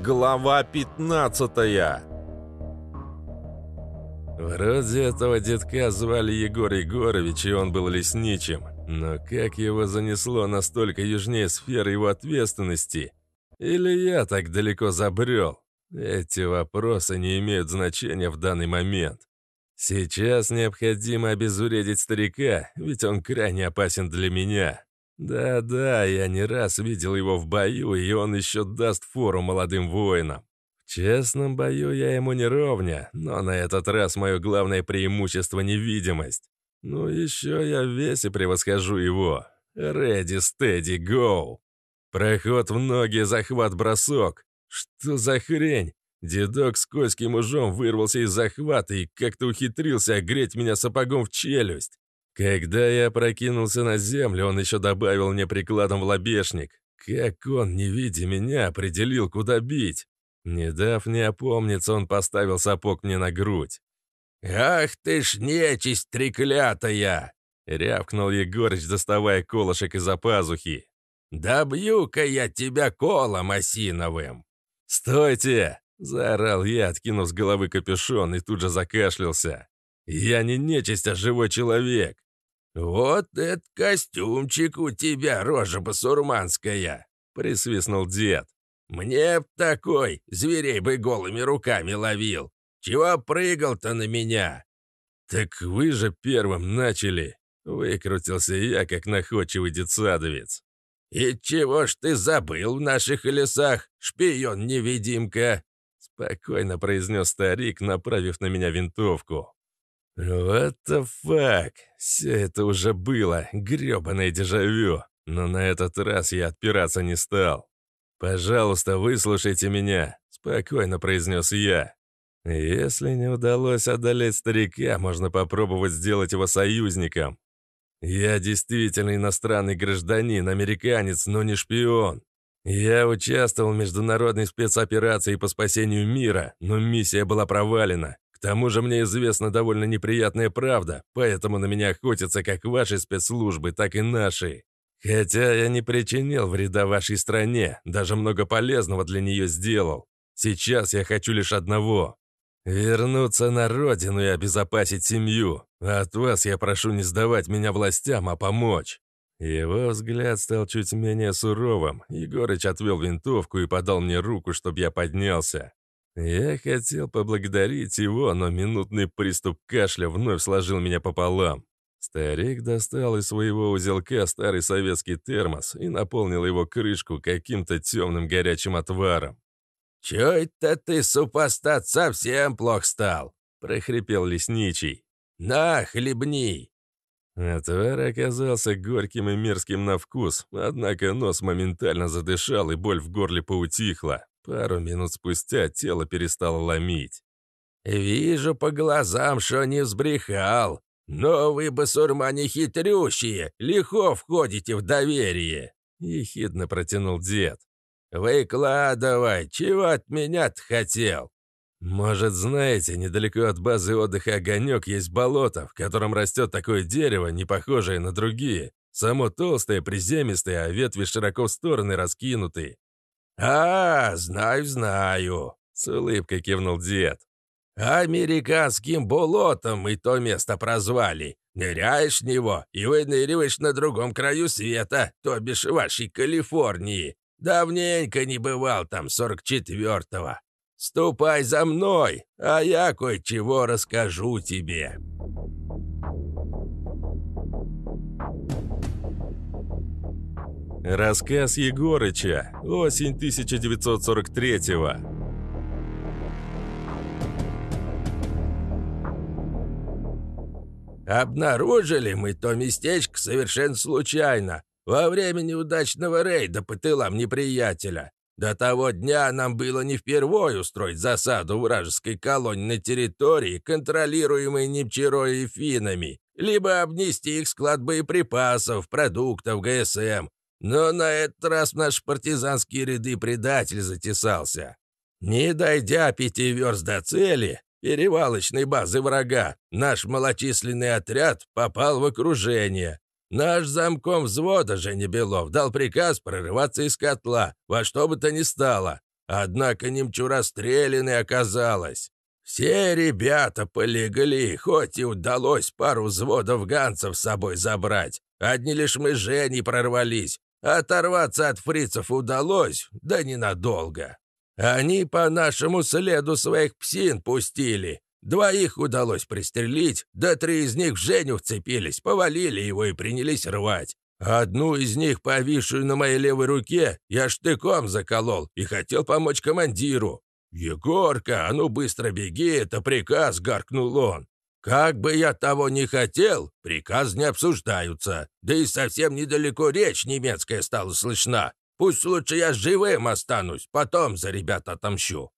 Глава 15 Вроде этого детка звали Егор Егорович, и он был лесничим. Но как его занесло настолько южнее сферы его ответственности? Или я так далеко забрел? Эти вопросы не имеют значения в данный момент. Сейчас необходимо обезвредить старика, ведь он крайне опасен для меня. Да-да, я не раз видел его в бою, и он еще даст фору молодым воинам. В честном бою я ему не ровня, но на этот раз мое главное преимущество — невидимость. Ну еще я в весе превосхожу его. Ready, steady, go. Проход в ноги, захват-бросок. Что за хрень? Дедок с койским ужом вырвался из захвата и как-то ухитрился огреть меня сапогом в челюсть. Когда я прокинулся на землю, он еще добавил мне прикладом в лобешник. Как он, не видя меня, определил, куда бить. Не дав мне опомниться, он поставил сапог мне на грудь. «Ах ты ж нечисть треклятая!» — рявкнул Егорыч, доставая колышек из-за пазухи. «Добью-ка я тебя колом осиновым!» «Стойте!» — заорал я, откинув с головы капюшон, и тут же закашлялся. «Я не нечисть, а живой человек!» «Вот этот костюмчик у тебя, рожа басурманская!» — присвистнул дед. «Мне б такой, зверей бы голыми руками ловил! Чего прыгал-то на меня?» «Так вы же первым начали!» — выкрутился я, как находчивый детсадовец. «И чего ж ты забыл в наших лесах, шпион-невидимка?» — спокойно произнес старик, направив на меня винтовку. «What the fuck? Все это уже было, грёбаное дежавю. Но на этот раз я отпираться не стал. «Пожалуйста, выслушайте меня», — спокойно произнес я. «Если не удалось одолеть старика, можно попробовать сделать его союзником. Я действительно иностранный гражданин, американец, но не шпион. Я участвовал в международной спецоперации по спасению мира, но миссия была провалена. Тому же мне известна довольно неприятная правда, поэтому на меня охотятся как ваши спецслужбы, так и наши. Хотя я не причинил вреда вашей стране, даже много полезного для нее сделал. Сейчас я хочу лишь одного Вернуться на родину и обезопасить семью. От вас я прошу не сдавать меня властям, а помочь». Его взгляд стал чуть менее суровым. Егорыч отвел винтовку и подал мне руку, чтобы я поднялся. Я хотел поблагодарить его, но минутный приступ кашля вновь сложил меня пополам. Старик достал из своего узелка старый советский термос и наполнил его крышку каким-то темным горячим отваром. «Чё это ты, супостат, совсем плох стал?» — прохрипел лесничий. «На, хлебни!» Отвар оказался горьким и мерзким на вкус, однако нос моментально задышал, и боль в горле поутихла. Пару минут спустя тело перестало ломить. «Вижу по глазам, что не взбрехал. Но вы, басурмане, хитрющие, легко входите в доверие!» — ехидно протянул дед. «Выкладывай, чего от меня-то хотел?» «Может, знаете, недалеко от базы отдыха «Огонек» есть болото, в котором растет такое дерево, не похожее на другие. Само толстое, приземистое, а ветви широко в стороны раскинуты». «А, знаю, знаю», — с улыбкой кивнул дед. «Американским болотом мы то место прозвали. Ныряешь в него и выныриваешь на другом краю света, то бишь вашей Калифорнии. Давненько не бывал там сорок четвертого. Ступай за мной, а я кое-чего расскажу тебе». Рассказ Егорыча. Осень 1943-го. Обнаружили мы то местечко совершенно случайно. Во время неудачного рейда по тылам неприятеля. До того дня нам было не впервой устроить засаду вражеской колонии на территории, контролируемой Непчерой и финами, либо обнести их склад боеприпасов, продуктов, ГСМ. Но на этот раз в наши партизанские ряды предатель затесался. Не дойдя пяти верст до цели, перевалочной базы врага, наш малочисленный отряд попал в окружение, Наш замком взвода, Женя Белов, дал приказ прорываться из котла, во что бы то ни стало. Однако немчура стреляной оказалась. Все ребята полегли, хоть и удалось пару взводов ганцев с собой забрать. Одни лишь мы Женей прорвались. Оторваться от фрицев удалось, да ненадолго. Они по нашему следу своих псин пустили. Двоих удалось пристрелить, да три из них в Женю вцепились, повалили его и принялись рвать. Одну из них, повисшую на моей левой руке, я штыком заколол и хотел помочь командиру. «Егорка, а ну быстро беги, это приказ!» — гаркнул он. «Как бы я того не хотел, приказ не обсуждаются. Да и совсем недалеко речь немецкая стала слышна. Пусть лучше я живым останусь, потом за ребят отомщу».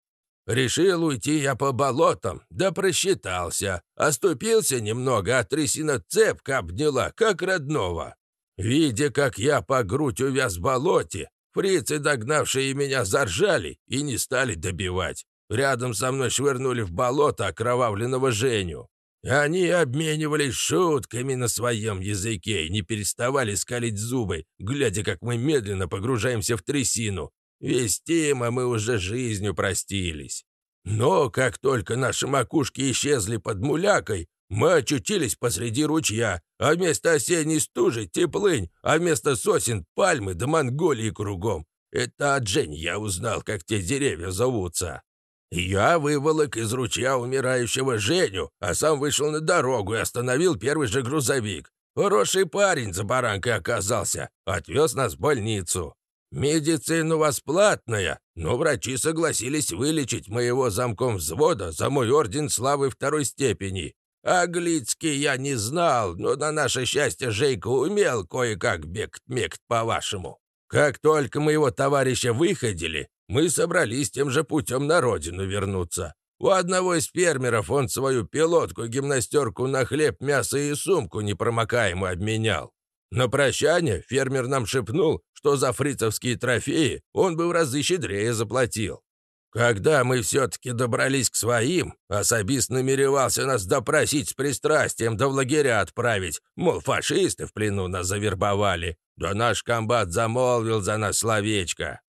Решил уйти я по болотам, да просчитался. Оступился немного, а трясина цепка обняла, как родного. Видя, как я по грудь увяз в болоте, фрицы, догнавшие меня, заржали и не стали добивать. Рядом со мной швырнули в болото окровавленного Женю. Они обменивались шутками на своем языке и не переставали скалить зубы, глядя, как мы медленно погружаемся в трясину. Вестимо мы уже жизнью простились. Но как только наши макушки исчезли под мулякой, мы очутились посреди ручья, а вместо осенней стужи — теплынь, а вместо сосен — пальмы да Монголии кругом. Это от Жень я узнал, как те деревья зовутся. Я выволок из ручья умирающего Женю, а сам вышел на дорогу и остановил первый же грузовик. Хороший парень за баранкой оказался, отвез нас в больницу. Медицина у вас платная, но врачи согласились вылечить моего замком взвода за мой орден славы второй степени. Аглицкий я не знал, но на наше счастье Жейка умел кое-как бегт-мект по-вашему. Как только мы его товарища выходили, мы собрались тем же путем на родину вернуться. У одного из фермеров он свою пилотку-гимнастерку на хлеб, мясо и сумку непромокаемую обменял. На прощание фермер нам шепнул, что за фрицевские трофеи он бы в разы щедрее заплатил. Когда мы все-таки добрались к своим, особист намеревался нас допросить с пристрастием, да в лагеря отправить, мол, фашисты в плену нас завербовали. Да наш комбат замолвил за нас словечко.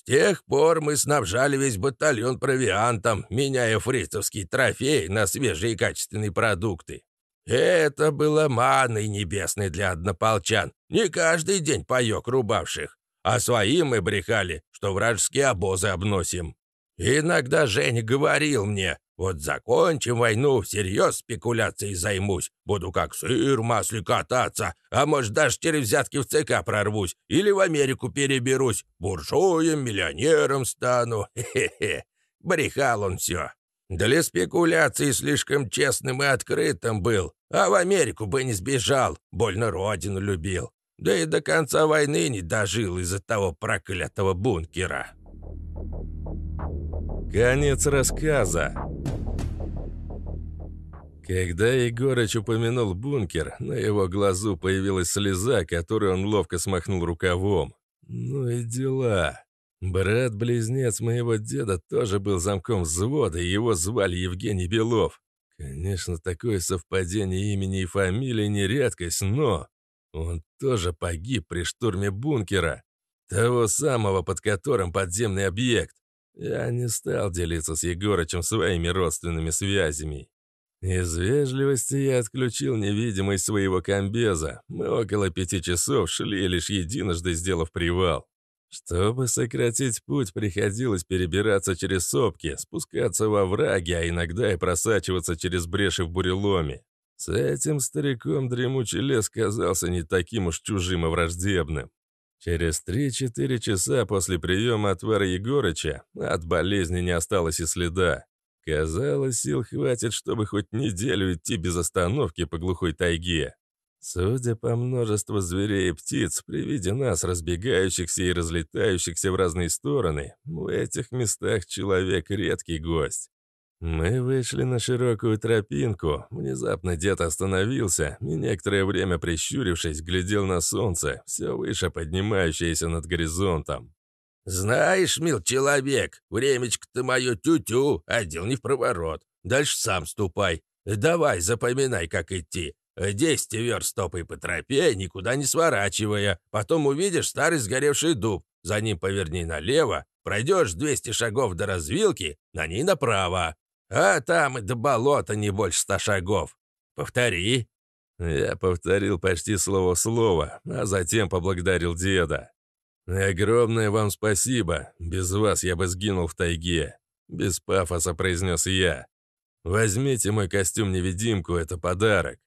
С тех пор мы снабжали весь батальон провиантом, меняя фрицевский трофей на свежие качественные продукты. Это было маной небесной для однополчан, не каждый день паёк рубавших, а своим мы брехали, что вражеские обозы обносим. Иногда Женя говорил мне, вот закончим войну, всерьез спекуляцией займусь, буду как сыр в масле кататься, а может даже через взятки в ЦК прорвусь или в Америку переберусь, буржуем, миллионером стану, хе-хе. Брехал он все. Для спекуляций слишком честным и открытым был, а в Америку бы не сбежал, больно родину любил. Да и до конца войны не дожил из-за того проклятого бункера. Конец рассказа. Когда Егорыч упомянул бункер, на его глазу появилась слеза, которую он ловко смахнул рукавом. Ну и дела. Брат-близнец моего деда тоже был замком взвода, и его звали Евгений Белов. Конечно, такое совпадение имени и фамилии не редкость, но он тоже погиб при штурме бункера, того самого, под которым подземный объект. Я не стал делиться с Егорычем своими родственными связями. Из вежливости я отключил невидимость своего комбеза. Мы около пяти часов шли, лишь единожды сделав привал. Чтобы сократить путь, приходилось перебираться через сопки, спускаться во враги, а иногда и просачиваться через бреши в буреломе. С этим стариком дремучий лес казался не таким уж чужим и враждебным. Через 3-4 часа после приема отвара Егорыча от болезни не осталось и следа. Казалось, сил хватит, чтобы хоть неделю идти без остановки по глухой тайге. Судя по множеству зверей и птиц, при виде нас, разбегающихся и разлетающихся в разные стороны, в этих местах человек — редкий гость. Мы вышли на широкую тропинку. Внезапно дед остановился и некоторое время прищурившись, глядел на солнце, все выше поднимающееся над горизонтом. «Знаешь, мил человек, времечко-то мое тю-тю, а дел не в проворот. Дальше сам ступай. Давай, запоминай, как идти. Десять верст стопой по тропе, никуда не сворачивая. Потом увидишь старый сгоревший дуб. за ним поверни налево, пройдешь 200 шагов до развилки, на ней направо. А там и до болота не больше ста шагов. Повтори». Я повторил почти слово в слово, а затем поблагодарил деда. «Огромное вам спасибо. Без вас я бы сгинул в тайге», — без пафоса произнес я. «Возьмите мой костюм-невидимку, это подарок».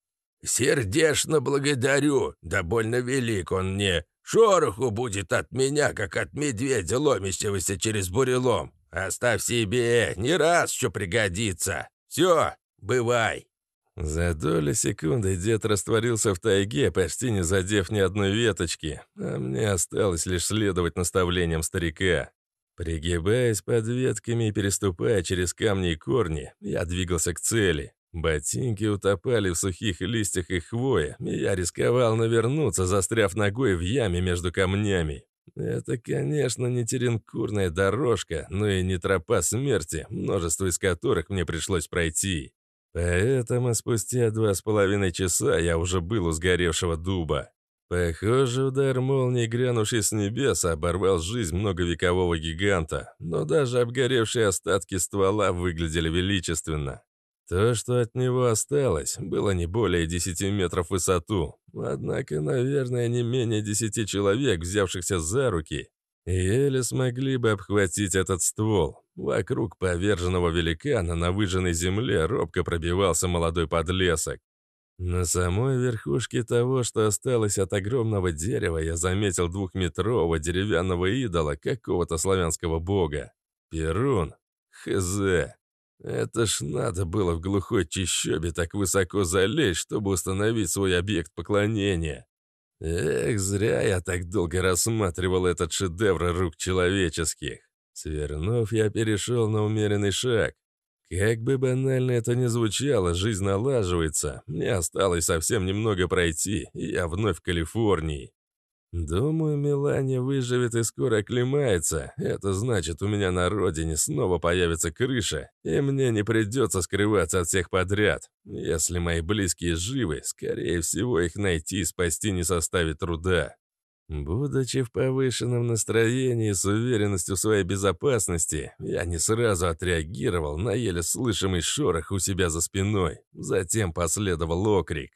«Сердечно благодарю, да больно велик он мне. Шороху будет от меня, как от медведя, ломящегося через бурелом. Оставь себе, не раз еще пригодится. Все, бывай». За доли секунды дед растворился в тайге, почти не задев ни одной веточки, а мне осталось лишь следовать наставлениям старика. Пригибаясь под ветками и переступая через камни и корни, я двигался к цели. Ботинки утопали в сухих листьях и хвое, и я рисковал навернуться, застряв ногой в яме между камнями. Это, конечно, не теренкурная дорожка, но и не тропа смерти, множество из которых мне пришлось пройти. Поэтому спустя два с половиной часа я уже был у сгоревшего дуба. Похоже, удар молнии, грянувший с небес, оборвал жизнь многовекового гиганта, но даже обгоревшие остатки ствола выглядели величественно. То, что от него осталось, было не более 10 метров в высоту, однако, наверное, не менее 10 человек, взявшихся за руки, еле смогли бы обхватить этот ствол. Вокруг поверженного великана на выжженной земле робко пробивался молодой подлесок. На самой верхушке того, что осталось от огромного дерева, я заметил двухметрового деревянного идола какого-то славянского бога. Перун. Хз. Это ж надо было в глухой чащобе так высоко залезть, чтобы установить свой объект поклонения. Эх, зря я так долго рассматривал этот шедевр рук человеческих. Свернув, я перешел на умеренный шаг. Как бы банально это ни звучало, жизнь налаживается. Мне осталось совсем немного пройти, и я вновь в Калифорнии. Думаю, Мелания выживет и скоро оклемается. Это значит, у меня на родине снова появится крыша, и мне не придется скрываться от всех подряд. Если мои близкие живы, скорее всего, их найти и спасти не составит труда. Будучи в повышенном настроении с уверенностью в своей безопасности, я не сразу отреагировал на еле слышимый шорох у себя за спиной. Затем последовал окрик.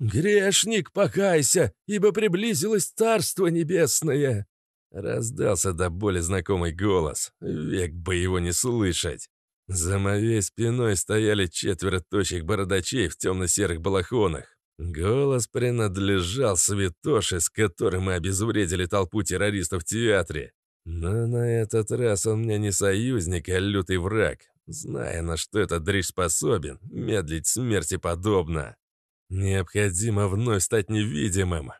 «Грешник, покайся, ибо приблизилось Царство Небесное!» Раздался до боли знакомый голос, век бы его не слышать. За моей спиной стояли четверо тощих бородачей в темно-серых балахонах. Голос принадлежал Святоше, с которым мы обезвредили толпу террористов в театре. Но на этот раз он мне не союзник, а лютый враг. Зная, на что этот дрищ способен, медлить смерти подобно. Необходимо вновь стать невидимым.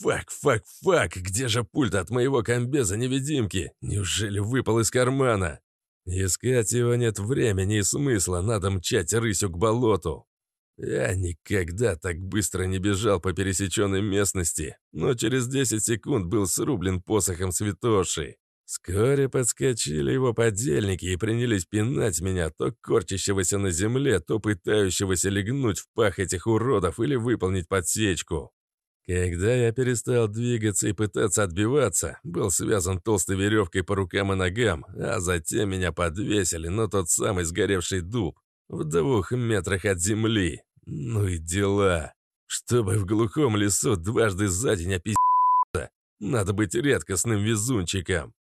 Фак, фак, фак, где же пульт от моего комбеза-невидимки? Неужели выпал из кармана? Искать его нет времени и смысла, надо мчать рысью к болоту. Я никогда так быстро не бежал по пересеченной местности, но через 10 секунд был срублен посохом святоши. Вскоре подскочили его подельники и принялись пинать меня, то корчащегося на земле, то пытающегося легнуть в пах этих уродов или выполнить подсечку. Когда я перестал двигаться и пытаться отбиваться, был связан толстой веревкой по рукам и ногам, а затем меня подвесили на тот самый сгоревший дуб в двух метрах от земли. Ну и дела. Чтобы в глухом лесу дважды за день опи***ться, надо быть редкостным везунчиком.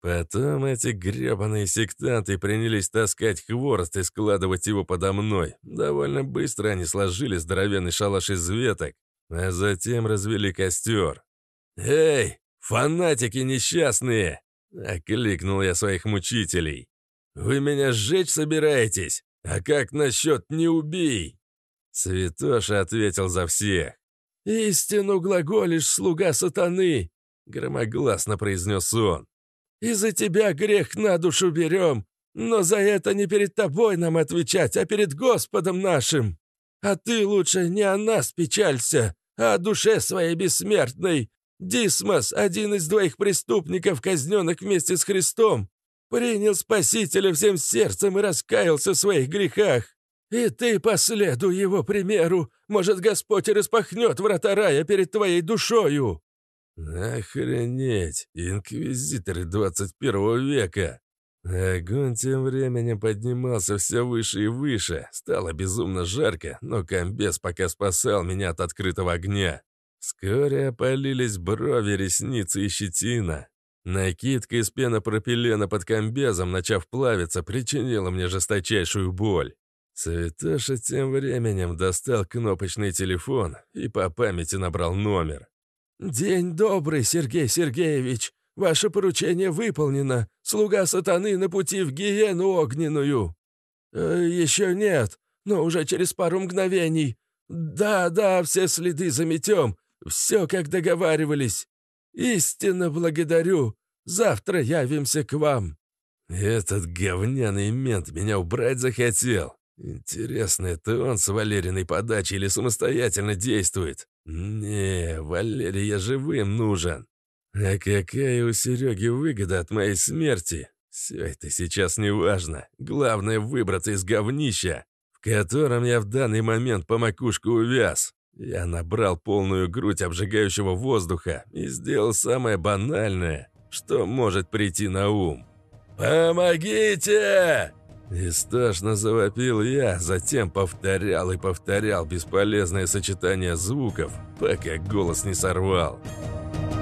Потом эти гребаные сектанты принялись таскать хворост и складывать его подо мной. Довольно быстро они сложили здоровенный шалаш из веток, а затем развели костер. «Эй, фанатики несчастные!» — окликнул я своих мучителей. «Вы меня сжечь собираетесь? А как насчет «не убей»?» Святоша ответил за всех. «Истину глаголишь, слуга сатаны!» — громогласно произнес он. И за тебя грех на душу берем, но за это не перед тобой нам отвечать, а перед Господом нашим. А ты лучше не о нас печалься, а о душе своей бессмертной. Дисмос, один из двоих преступников, казненных вместе с Христом, принял Спасителя всем сердцем и раскаялся в своих грехах. И ты последуй его примеру, может, Господь распахнет врата рая перед твоей душою». Охренеть, инквизиторы 21 века. Огонь тем временем поднимался все выше и выше. Стало безумно жарко, но комбез пока спасал меня от открытого огня. Вскоре опалились брови, ресницы и щетина. Накидка из пенопропилена под комбезом, начав плавиться, причинила мне жесточайшую боль. Святоша тем временем достал кнопочный телефон и по памяти набрал номер. «День добрый, Сергей Сергеевич! Ваше поручение выполнено. Слуга сатаны на пути в гиену огненную». «Э, «Еще нет, но уже через пару мгновений. Да, да, все следы заметем. Все, как договаривались. Истинно благодарю. Завтра явимся к вам». «Этот говняный мент меня убрать захотел. Интересно, это он с Валериной подачей или самостоятельно действует? Не, Валерия живым нужен. А какая у Сереги выгода от моей смерти? Все это сейчас не важно. Главное выбраться из говнища, в котором я в данный момент по макушку увяз. Я набрал полную грудь обжигающего воздуха и сделал самое банальное, что может прийти на ум. «Помогите!» Истошно завопил я, затем повторял и повторял бесполезное сочетание звуков, пока голос не сорвал. «Помогите!»